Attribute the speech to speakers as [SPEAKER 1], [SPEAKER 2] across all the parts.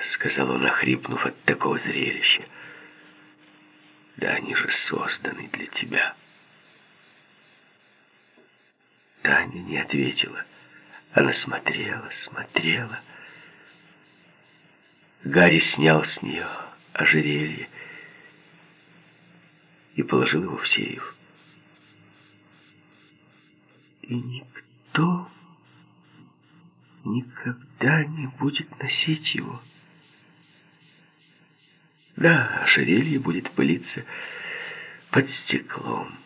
[SPEAKER 1] — сказал он, охрипнув от такого зрелища. «Да они же созданы для тебя». Таня не ответила. Она смотрела, смотрела. Гарри снял с нее ожерелье и положил его в сейф. И никто никогда не будет носить его. Да, ожерелье будет пылиться под стеклом.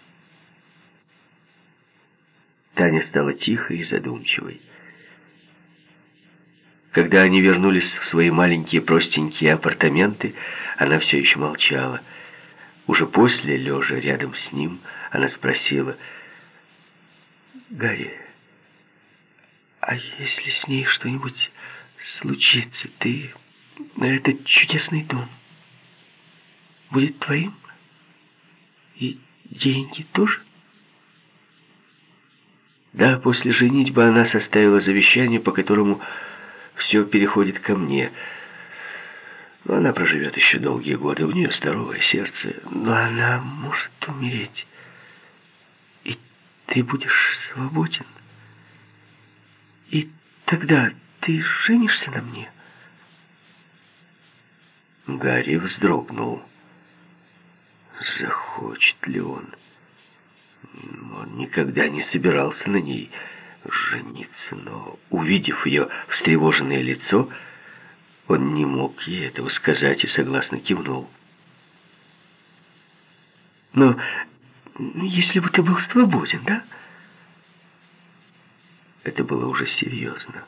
[SPEAKER 1] Таня стала тихой и задумчивой. Когда они вернулись в свои маленькие простенькие апартаменты, она все еще молчала. Уже после, лежа рядом с ним, она спросила, «Гарри, а если с ней что-нибудь случится, ты на этот чудесный дом будет твоим? И деньги тоже?» Да, после женитьбы она составила завещание, по которому все переходит ко мне. Но она проживет еще долгие годы, у нее здоровое сердце. Но она может умереть. И ты будешь свободен. И тогда ты женишься на мне. Гарри вздрогнул. Захочет ли он? Он никогда не собирался на ней жениться, но, увидев ее встревоженное лицо, он не мог ей этого сказать и согласно кивнул. «Но если бы ты был свободен, да?» Это было уже серьезно.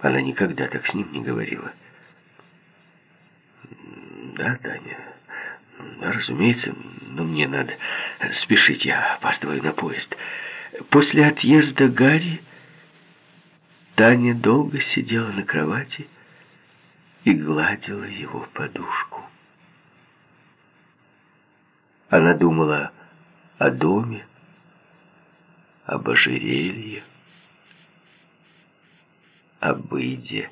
[SPEAKER 1] Она никогда так с ним не говорила. «Да, Таня, разумеется, но мне надо спешить, я опаздываю на поезд». После отъезда Гарри Таня долго сидела на кровати и гладила его подушку. Она думала о доме, об ожерелье, об Иде.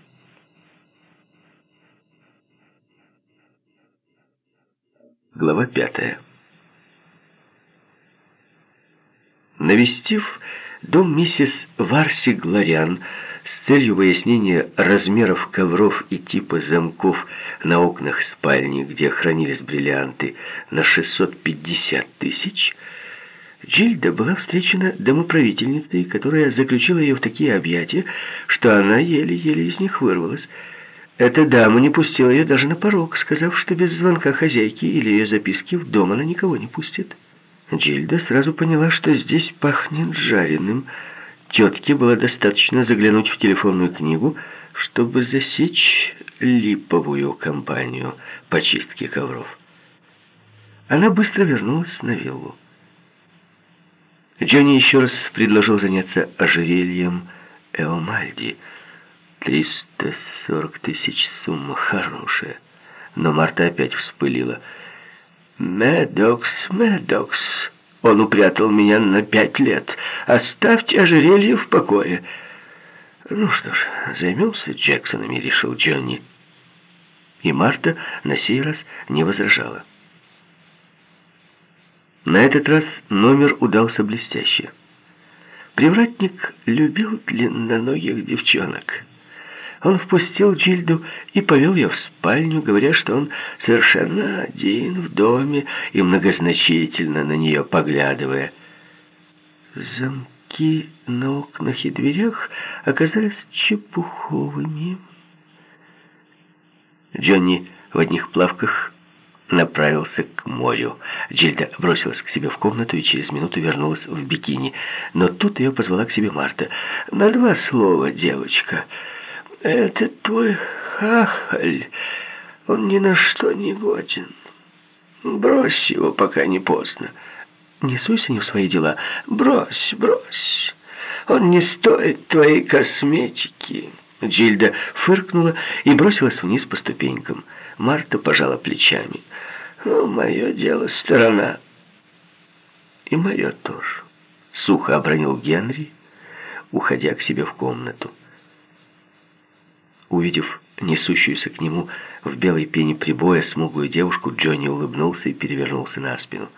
[SPEAKER 1] Глава пятая. Навестив дом миссис Варси Глориан с целью выяснения размеров ковров и типа замков на окнах спальни, где хранились бриллианты, на 650 тысяч, Джильда была встречена домоправительницей, которая заключила ее в такие объятия, что она еле-еле из них вырвалась. Эта дама не пустила ее даже на порог, сказав, что без звонка хозяйки или ее записки в дом она никого не пустит. Джильда сразу поняла, что здесь пахнет жареным. Тетке было достаточно заглянуть в телефонную книгу, чтобы засечь липовую компанию по чистке ковров. Она быстро вернулась на виллу. Джонни еще раз предложил заняться ожерельем Эомальди. Триста сорок тысяч сумма хорошая. Но Марта опять вспылила – «Медокс, Медокс, он упрятал меня на пять лет. Оставьте ожерелье в покое». «Ну что ж, займемся Джексонами», — решил Джонни. И Марта на сей раз не возражала. На этот раз номер удался блестяще. Привратник любил длинноногих девчонок. Он впустил Джильду и повел ее в спальню, говоря, что он совершенно один в доме и многозначительно на нее поглядывая. Замки на окнах и дверях оказались чепуховыми. Джонни в одних плавках направился к морю. Джильда бросилась к себе в комнату и через минуту вернулась в бикини. Но тут ее позвала к себе Марта. «На два слова, девочка». Этот твой хахаль, он ни на что не годен. Брось его, пока не поздно. Не суйся не в свои дела. Брось, брось. Он не стоит твоей косметики. Джильда фыркнула и бросилась вниз по ступенькам. Марта пожала плечами. «Ну, мое дело сторона». «И мое тоже», — сухо обронил Генри, уходя к себе в комнату. Увидев несущуюся к нему в белой пене прибоя смуглую девушку, Джонни улыбнулся и перевернулся на спину.